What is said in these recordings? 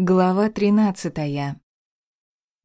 Глава тринадцатая.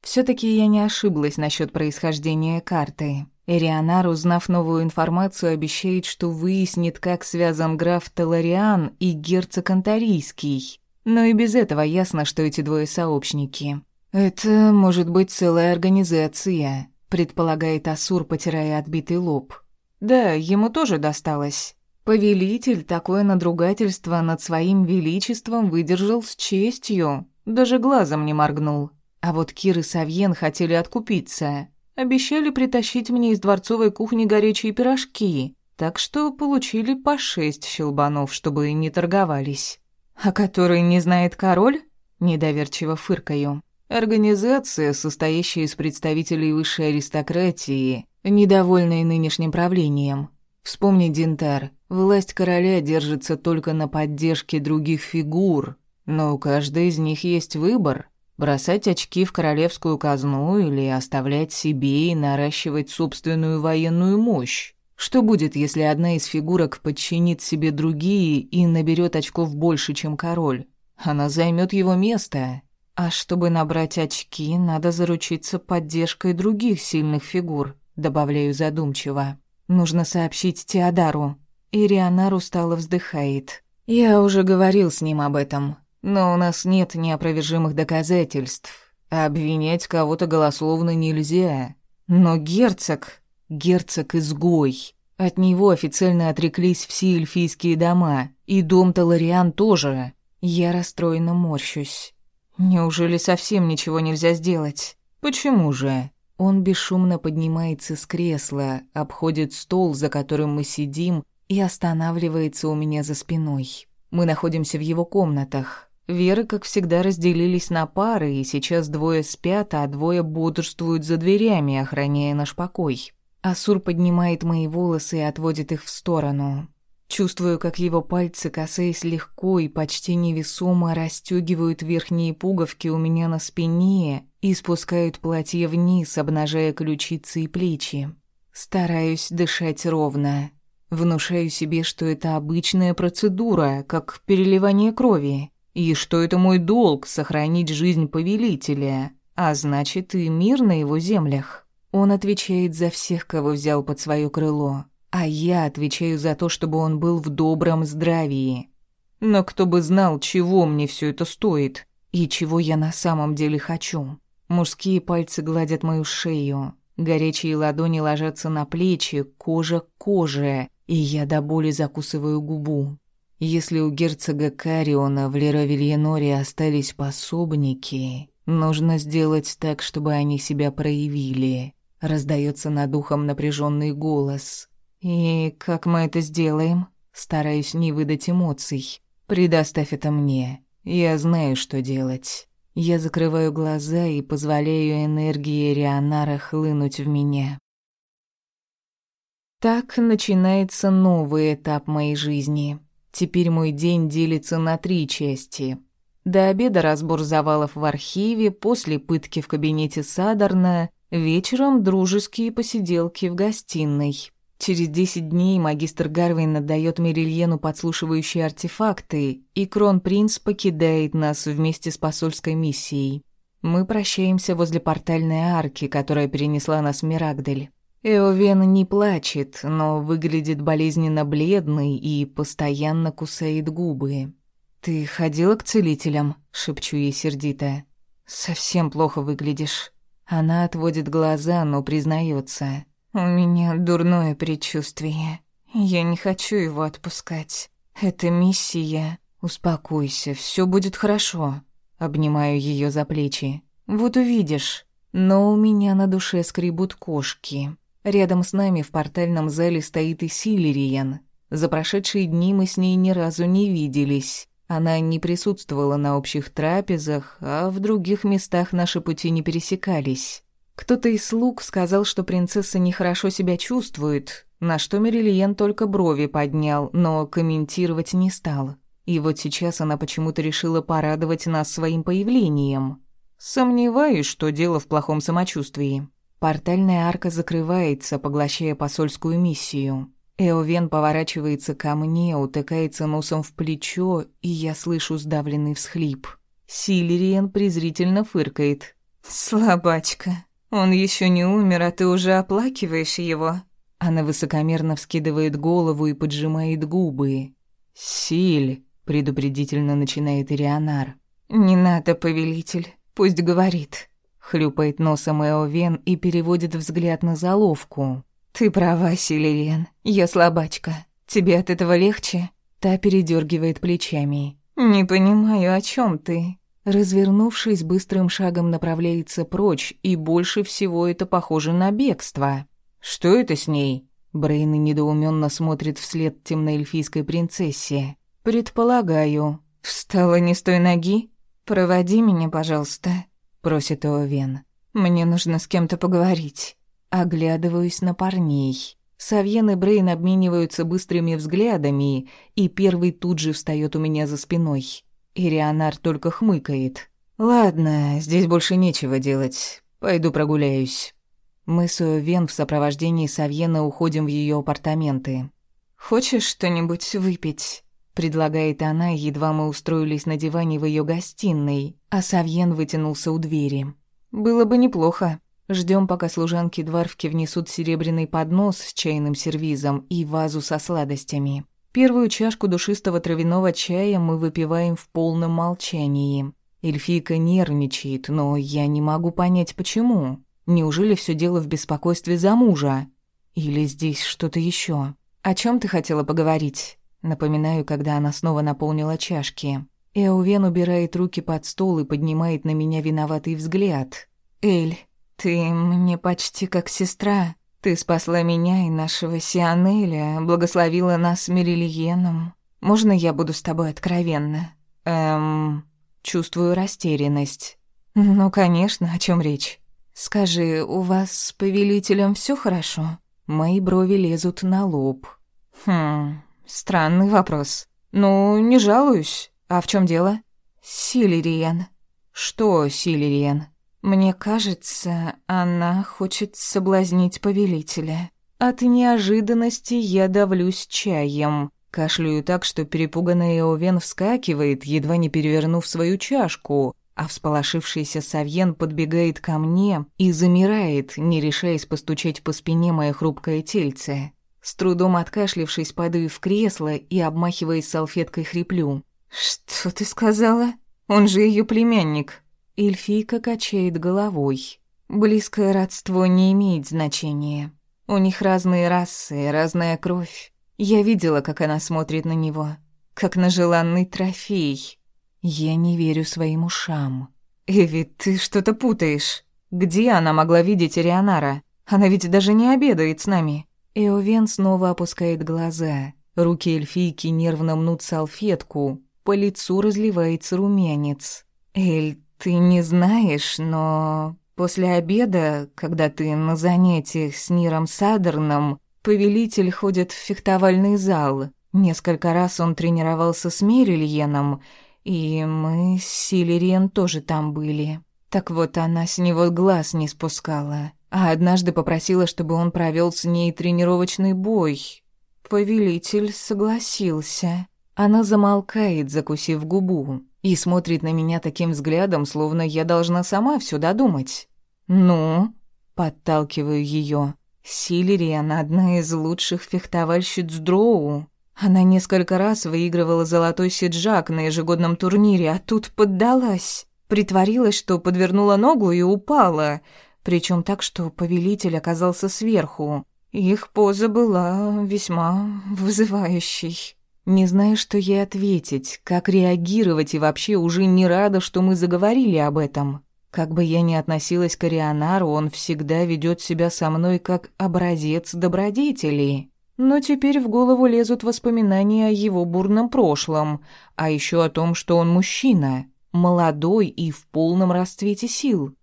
Всё-таки я не ошиблась насчёт происхождения карты. Эрианар, узнав новую информацию, обещает, что выяснит, как связан граф Талариан и герцог Антарийский. Но и без этого ясно, что эти двое сообщники. «Это может быть целая организация», — предполагает Асур, потирая отбитый лоб. «Да, ему тоже досталось. Повелитель такое надругательство над своим величеством выдержал с честью, даже глазом не моргнул. А вот Кир и Савьен хотели откупиться. Обещали притащить мне из дворцовой кухни горячие пирожки, так что получили по шесть щелбанов, чтобы не торговались. А который не знает король? Недоверчиво фыркаю. Организация, состоящая из представителей высшей аристократии, недовольная нынешним правлением. Вспомни, Динтар, власть короля держится только на поддержке других фигур, но у каждой из них есть выбор – бросать очки в королевскую казну или оставлять себе и наращивать собственную военную мощь. Что будет, если одна из фигурок подчинит себе другие и наберет очков больше, чем король? Она займет его место. А чтобы набрать очки, надо заручиться поддержкой других сильных фигур, добавляю задумчиво. Нужно сообщить Теодару. Ирианар устало вздыхает. Я уже говорил с ним об этом, но у нас нет неопровержимых доказательств. обвинять кого-то голословно нельзя. Но герцог... Герцог-изгой. От него официально отреклись все эльфийские дома, и дом Талариан тоже. Я расстроенно морщусь. Неужели совсем ничего нельзя сделать? Почему же? Он бесшумно поднимается с кресла, обходит стол, за которым мы сидим, и останавливается у меня за спиной. Мы находимся в его комнатах. Веры, как всегда, разделились на пары, и сейчас двое спят, а двое бодрствуют за дверями, охраняя наш покой. Асур поднимает мои волосы и отводит их в сторону. Чувствую, как его пальцы, касаясь легко и почти невесомо, расстегивают верхние пуговки у меня на спине и спускают платье вниз, обнажая ключицы и плечи. Стараюсь дышать ровно. Внушаю себе, что это обычная процедура, как переливание крови, и что это мой долг — сохранить жизнь повелителя, а значит и мир на его землях. Он отвечает за всех, кого взял под свое крыло а я отвечаю за то, чтобы он был в добром здравии. Но кто бы знал, чего мне все это стоит и чего я на самом деле хочу. Мужские пальцы гладят мою шею, горячие ладони ложатся на плечи, кожа к коже, и я до боли закусываю губу. Если у герцога Кариона в Леровильеноре остались пособники, нужно сделать так, чтобы они себя проявили. Раздается над ухом напряженный голос. «И как мы это сделаем?» Стараюсь не выдать эмоций. «Предоставь это мне. Я знаю, что делать». Я закрываю глаза и позволяю энергии Рионара хлынуть в меня. Так начинается новый этап моей жизни. Теперь мой день делится на три части. До обеда разбор завалов в архиве, после пытки в кабинете Садарна, вечером дружеские посиделки в гостиной. Через десять дней магистр Гарвин отдает Мерильену подслушивающие артефакты, и Кронпринц покидает нас вместе с посольской миссией. Мы прощаемся возле портальной арки, которая перенесла нас в Мирагдель. Эовен не плачет, но выглядит болезненно бледной и постоянно кусает губы. «Ты ходила к целителям?» — шепчу ей сердито. «Совсем плохо выглядишь». Она отводит глаза, но признается. У меня дурное предчувствие. Я не хочу его отпускать. Это миссия. Успокойся, все будет хорошо. Обнимаю ее за плечи. Вот увидишь. Но у меня на душе скребут кошки. Рядом с нами в портальном зале стоит и Силериен. За прошедшие дни мы с ней ни разу не виделись. Она не присутствовала на общих трапезах, а в других местах наши пути не пересекались. Кто-то из слуг сказал, что принцесса нехорошо себя чувствует, на что Мерильен только брови поднял, но комментировать не стал. И вот сейчас она почему-то решила порадовать нас своим появлением. Сомневаюсь, что дело в плохом самочувствии. Портальная арка закрывается, поглощая посольскую миссию. Эовен поворачивается ко мне, утыкается носом в плечо, и я слышу сдавленный всхлип. Силериен презрительно фыркает. «Слабачка, он еще не умер, а ты уже оплакиваешь его?» Она высокомерно вскидывает голову и поджимает губы. «Силь», — предупредительно начинает Ирианар. «Не надо, повелитель, пусть говорит», — хлюпает носом Эовен и переводит взгляд на заловку. «Ты права, Силериен, я слабачка. Тебе от этого легче?» Та передергивает плечами. «Не понимаю, о чем ты?» Развернувшись, быстрым шагом направляется прочь, и больше всего это похоже на бегство. «Что это с ней?» Брейн недоуменно смотрит вслед темноэльфийской принцессе. «Предполагаю. Встала не с той ноги? Проводи меня, пожалуйста», — просит Овен. «Мне нужно с кем-то поговорить». Оглядываюсь на парней. Савьен и Брейн обмениваются быстрыми взглядами, и первый тут же встает у меня за спиной. Ирианар только хмыкает. «Ладно, здесь больше нечего делать. Пойду прогуляюсь». Мы с Вен в сопровождении Савьена уходим в ее апартаменты. «Хочешь что-нибудь выпить?» Предлагает она, едва мы устроились на диване в ее гостиной, а Савьен вытянулся у двери. «Было бы неплохо. Ждем, пока служанки дворфки внесут серебряный поднос с чайным сервизом и вазу со сладостями. Первую чашку душистого травяного чая мы выпиваем в полном молчании. Эльфийка нервничает, но я не могу понять, почему. Неужели все дело в беспокойстве за мужа? Или здесь что-то еще? О чем ты хотела поговорить? Напоминаю, когда она снова наполнила чашки. Эовен убирает руки под стол и поднимает на меня виноватый взгляд. «Эль, ты мне почти как сестра. Ты спасла меня и нашего Сианеля, благословила нас с Мерильеном. Можно я буду с тобой откровенна?» «Эм...» Чувствую растерянность. «Ну, конечно, о чем речь?» «Скажи, у вас с повелителем все хорошо?» Мои брови лезут на лоб. «Хм, странный вопрос. Ну, не жалуюсь. А в чем дело?» «Силериен». «Что Силериен?» «Мне кажется, она хочет соблазнить повелителя». От неожиданности я давлюсь чаем. Кашляю так, что перепуганный Эовен вскакивает, едва не перевернув свою чашку, а всполошившийся Савьен подбегает ко мне и замирает, не решаясь постучать по спине мое хрупкое тельце. С трудом откашлившись, падаю в кресло и, обмахиваясь салфеткой, хриплю. «Что ты сказала? Он же ее племянник». Эльфийка качает головой. Близкое родство не имеет значения. У них разные расы, разная кровь. Я видела, как она смотрит на него, как на желанный трофей. Я не верю своим ушам. «Эви, ты что-то путаешь. Где она могла видеть Рионара? Она ведь даже не обедает с нами». Эовен снова опускает глаза. Руки эльфийки нервно мнут салфетку. По лицу разливается румянец. «Эль, ты не знаешь, но после обеда, когда ты на занятиях с Ниром Садерном, повелитель ходит в фехтовальный зал. Несколько раз он тренировался с Мерильеном, и мы с Силериен тоже там были. Так вот, она с него глаз не спускала. А однажды попросила, чтобы он провел с ней тренировочный бой. Повелитель согласился. Она замолкает, закусив губу, и смотрит на меня таким взглядом, словно я должна сама все додумать. «Ну?» — подталкиваю ее. Силериан — одна из лучших фехтовальщиц Дроу. Она несколько раз выигрывала золотой сиджак на ежегодном турнире, а тут поддалась. Притворилась, что подвернула ногу и упала, причем так, что повелитель оказался сверху. Их поза была весьма вызывающей. Не знаю, что ей ответить, как реагировать и вообще уже не рада, что мы заговорили об этом. Как бы я ни относилась к Арианару, он всегда ведет себя со мной как образец добродетели. Но теперь в голову лезут воспоминания о его бурном прошлом, а еще о том, что он мужчина, молодой и в полном расцвете сил.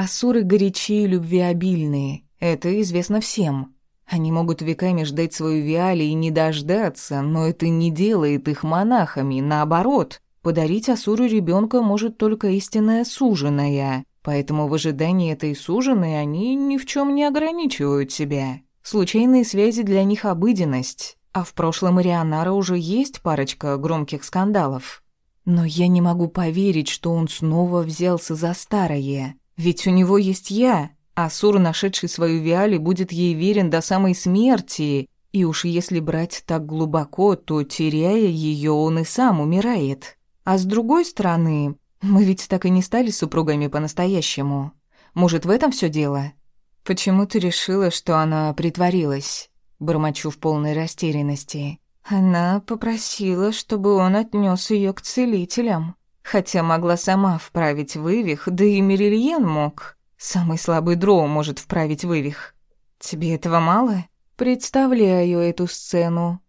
Асуры горячие и любвеобильные, это известно всем. Они могут веками ждать свою Виали и не дождаться, но это не делает их монахами, наоборот. Подарить Асуру ребенка может только истинная суженая, поэтому в ожидании этой суженой они ни в чем не ограничивают себя. Случайные связи для них обыденность, а в прошлом Ирианара уже есть парочка громких скандалов. Но я не могу поверить, что он снова взялся за старое. Ведь у него есть я, а Сур, нашедший свою Виали, будет ей верен до самой смерти. И уж если брать так глубоко, то, теряя ее, он и сам умирает. А с другой стороны, мы ведь так и не стали супругами по-настоящему. Может, в этом все дело? Почему ты решила, что она притворилась? Бормочу в полной растерянности. Она попросила, чтобы он отнёс её к целителям. Хотя могла сама вправить вывих, да и Мерильен мог. Самый слабый дроу может вправить вывих. Тебе этого мало? Представляю эту сцену.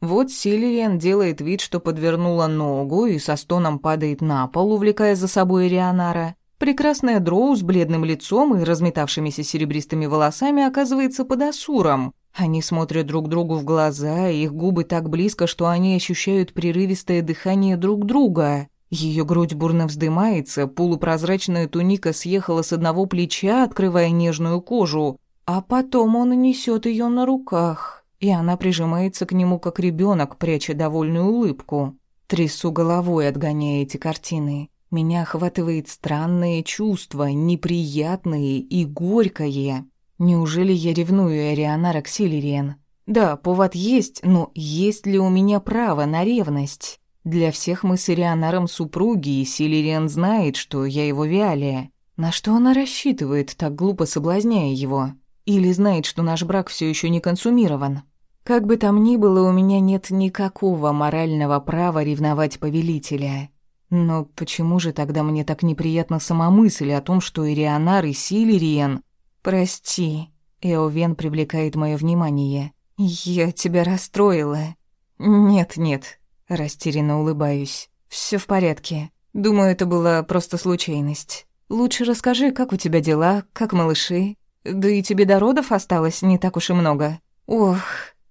Вот Силириан делает вид, что подвернула ногу и со стоном падает на пол, увлекая за собой Рионара. Прекрасная дроу с бледным лицом и разметавшимися серебристыми волосами оказывается под Асуром, они смотрят друг другу в глаза, их губы так близко, что они ощущают прерывистое дыхание друг друга. Ее грудь бурно вздымается, полупрозрачная туника съехала с одного плеча, открывая нежную кожу, а потом он несет ее на руках, и она прижимается к нему, как ребенок, пряча довольную улыбку. Трясу головой, отгоняя эти картины. Меня охватывает странное чувство, неприятное и горькое. Неужели я ревную Арианара к Силериен? Да, повод есть, но есть ли у меня право на ревность? Для всех мы с Ирианаром супруги, и Силериен знает, что я его Виалия. На что она рассчитывает, так глупо соблазняя его? Или знает, что наш брак все еще не консумирован? Как бы там ни было, у меня нет никакого морального права ревновать повелителя. Но почему же тогда мне так неприятна сама мысль о том, что Ирианар и Силериен «Прости», — Эовен привлекает мое внимание. «Я тебя расстроила». «Нет-нет», — растерянно улыбаюсь. Все в порядке. Думаю, это была просто случайность. Лучше расскажи, как у тебя дела, как малыши. Да и тебе до родов осталось не так уж и много. Ох,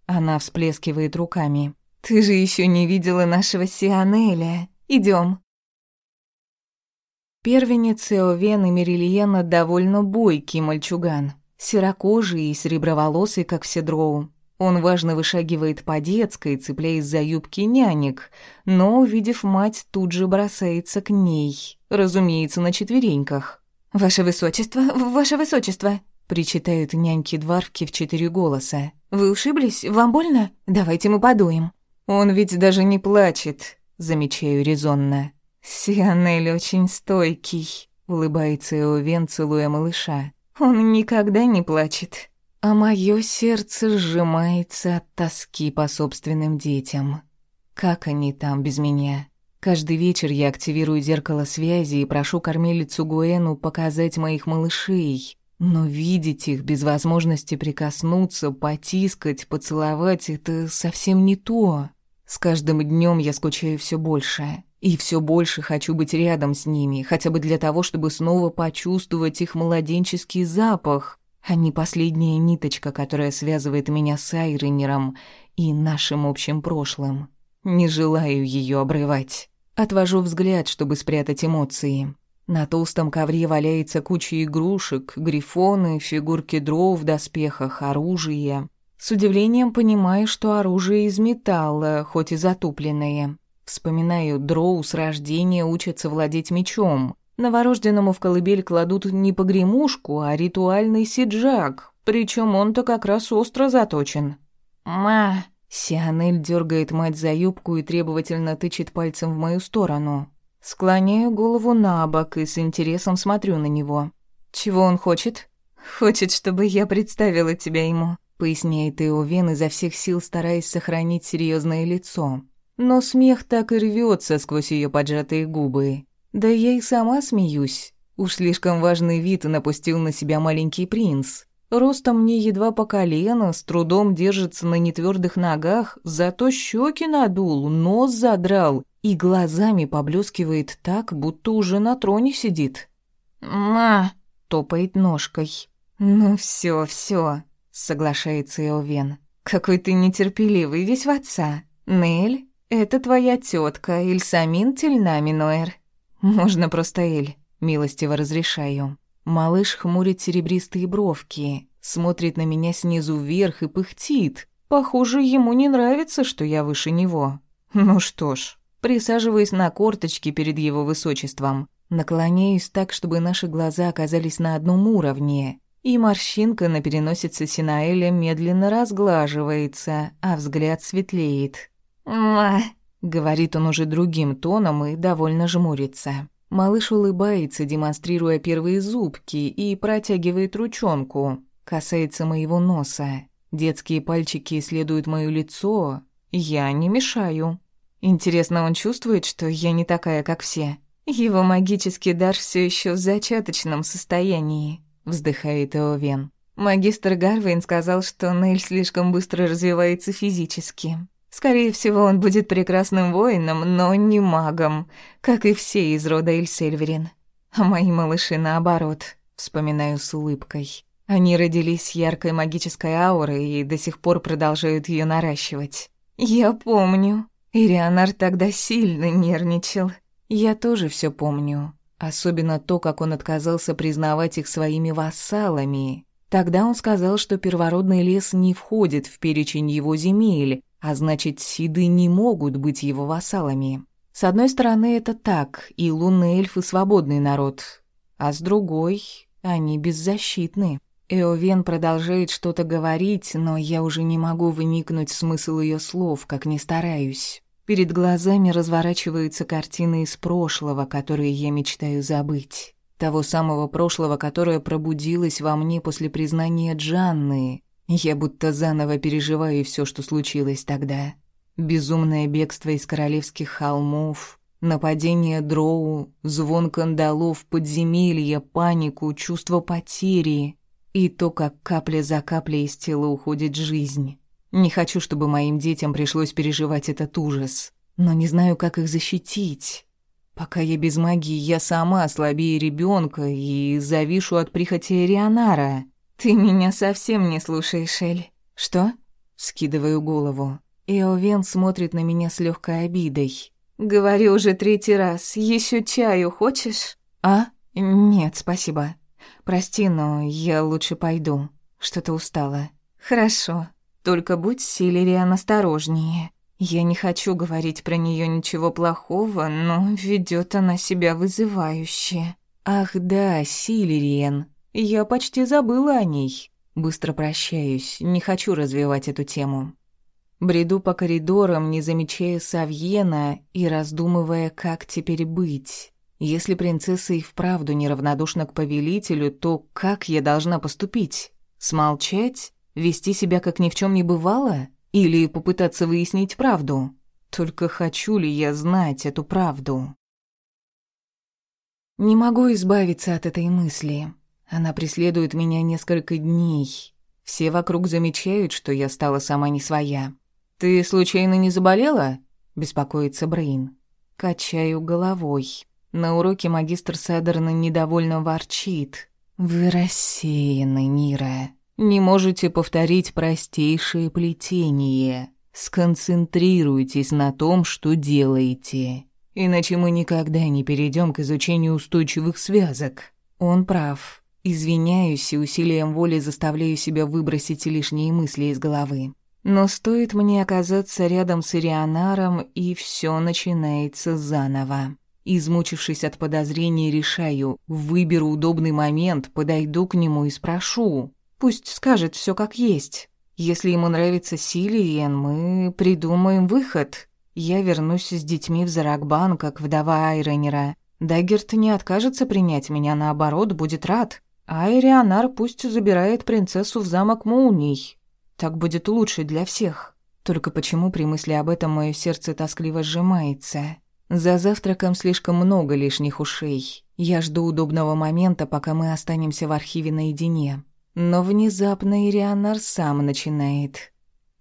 она всплескивает руками. Ты же еще не видела нашего Сианеля. Идем. Первенец Эовен и Мерильена довольно бойкий мальчуган, серокожий и среброволосый, как все дроу. Он важно вышагивает по детской, цепляясь за юбки нянек, но, увидев мать, тут же бросается к ней, разумеется, на четвереньках. «Ваше высочество, ваше высочество!» — причитают няньки-дварфки в четыре голоса. «Вы ушиблись? Вам больно? Давайте мы подуем». «Он ведь даже не плачет», — замечаю резонно. «Сианель очень стойкий», — улыбается Эовен, целуя малыша. «Он никогда не плачет». А мое сердце сжимается от тоски по собственным детям. Как они там без меня? Каждый вечер я активирую зеркало связи и прошу кормилицу Гуэну показать моих малышей. Но видеть их без возможности прикоснуться, потискать, поцеловать — это совсем не то. С каждым днем я скучаю все больше. И все больше хочу быть рядом с ними, хотя бы для того, чтобы снова почувствовать их младенческий запах, а не последняя ниточка, которая связывает меня с Айренером и нашим общим прошлым. Не желаю ее обрывать. Отвожу взгляд, чтобы спрятать эмоции. На толстом ковре валяется куча игрушек, грифоны, фигурки дров в доспехах, оружие. С удивлением понимаю, что оружие из металла, хоть и затупленное. Вспоминаю, дроу с рождения учатся владеть мечом. Новорожденному в колыбель кладут не погремушку, а ритуальный сиджак, причем он-то как раз остро заточен. «Ма!» Сианель дергает мать за юбку и требовательно тычет пальцем в мою сторону. Склоняю голову на бок и с интересом смотрю на него. «Чего он хочет?» «Хочет, чтобы я представила тебя ему», — поясняет Иовен изо всех сил, стараясь сохранить серьезное лицо. Но смех так и рвется сквозь ее поджатые губы. Да я и сама смеюсь. Уж слишком важный вид напустил на себя маленький принц. Ростом мне едва по колено, с трудом держится на нетвердых ногах, зато щеки надул, нос задрал и глазами поблескивает так, будто уже на троне сидит. «Ма!» — топает ножкой. «Ну все, все, соглашается Элвен. «Какой ты нетерпеливый, весь в отца. Нель, «Это твоя тетка Ильсамин Тельнаминуэр». «Можно просто Эль, милостиво разрешаю». Малыш хмурит серебристые бровки, смотрит на меня снизу вверх и пыхтит. Похоже, ему не нравится, что я выше него. Ну что ж, Присаживаюсь на корточки перед его высочеством. Наклоняюсь так, чтобы наши глаза оказались на одном уровне. И морщинка на переносице Синаэля медленно разглаживается, а взгляд светлеет. «Ма!» — говорит он уже другим тоном и довольно жмурится. Малыш улыбается, демонстрируя первые зубки, и протягивает ручонку. Касается моего носа. Детские пальчики исследуют моё лицо. Я не мешаю. Интересно, он чувствует, что я не такая, как все? Его магический дар все еще в зачаточном состоянии, вздыхает Эовен. Магистр Гарвейн сказал, что Нель слишком быстро развивается физически. Скорее всего, он будет прекрасным воином, но не магом, как и все из рода Эльсельверин. А мои малыши наоборот, вспоминаю с улыбкой. Они родились с яркой магической аурой и до сих пор продолжают ее наращивать. Я помню, Ирианар тогда сильно нервничал. Я тоже все помню. Особенно то, как он отказался признавать их своими вассалами. Тогда он сказал, что первородный лес не входит в перечень его земель, а значит, сиды не могут быть его вассалами. С одной стороны, это так, и лунные эльфы — свободный народ, а с другой — они беззащитны. Эовен продолжает что-то говорить, но я уже не могу выникнуть в смысл ее слов, как не стараюсь. Перед глазами разворачиваются картины из прошлого, которые я мечтаю забыть. Того самого прошлого, которое пробудилось во мне после признания Джанны. Я будто заново переживаю все, что случилось тогда. Безумное бегство из королевских холмов, нападение дроу, звон кандалов, подземелья, панику, чувство потери и то, как капля за каплей из тела уходит жизнь. Не хочу, чтобы моим детям пришлось переживать этот ужас, но не знаю, как их защитить. Пока я без магии, я сама слабее ребенка и завишу от прихоти Рионара. Ты меня совсем не слушаешь, Эль. Что? Скидываю голову. Эовен смотрит на меня с легкой обидой. Говорю уже третий раз. Еще чаю хочешь? А? Нет, спасибо. Прости, но я лучше пойду. Что-то устала. Хорошо. Только будь Силериан осторожнее. Я не хочу говорить про нее ничего плохого, но ведет она себя вызывающе. Ах да, Силериан. Я почти забыла о ней. Быстро прощаюсь, не хочу развивать эту тему. Бреду по коридорам, не замечая Савьена и раздумывая, как теперь быть. Если принцесса и вправду неравнодушна к повелителю, то как я должна поступить? Смолчать? Вести себя как ни в чем не бывало? Или попытаться выяснить правду? Только хочу ли я знать эту правду? Не могу избавиться от этой мысли. Она преследует меня несколько дней. Все вокруг замечают, что я стала сама не своя. «Ты случайно не заболела?» — беспокоится Брейн. Качаю головой. На уроке магистр Седерна недовольно ворчит. «Вы рассеяны, Нира. Не можете повторить простейшее плетение. Сконцентрируйтесь на том, что делаете. Иначе мы никогда не перейдем к изучению устойчивых связок. Он прав. Извиняюсь и усилием воли заставляю себя выбросить лишние мысли из головы. Но стоит мне оказаться рядом с Ирианаром, и все начинается заново. Измучившись от подозрений, решаю, выберу удобный момент, подойду к нему и спрошу. Пусть скажет все как есть. Если ему нравится Силиен, мы придумаем выход. Я вернусь с детьми в Заракбан, как вдова Айронера. Даггерт не откажется принять меня, наоборот, будет рад. А Ирианар пусть забирает принцессу в замок Молний. Так будет лучше для всех. Только почему при мысли об этом мое сердце тоскливо сжимается? За завтраком слишком много лишних ушей. Я жду удобного момента, пока мы останемся в архиве наедине. Но внезапно Ирианар сам начинает.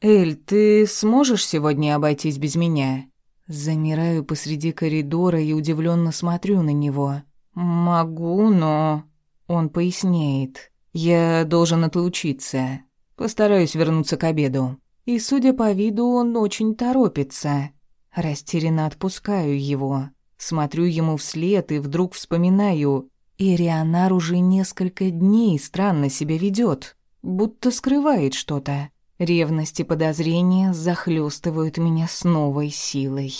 «Эль, ты сможешь сегодня обойтись без меня?» Замираю посреди коридора и удивленно смотрю на него. «Могу, но...» Он поясняет. «Я должен отлучиться. Постараюсь вернуться к обеду». И, судя по виду, он очень торопится. Растерянно отпускаю его. Смотрю ему вслед и вдруг вспоминаю. И Рионар уже несколько дней странно себя ведет, будто скрывает что-то. Ревность и подозрения захлестывают меня с новой силой.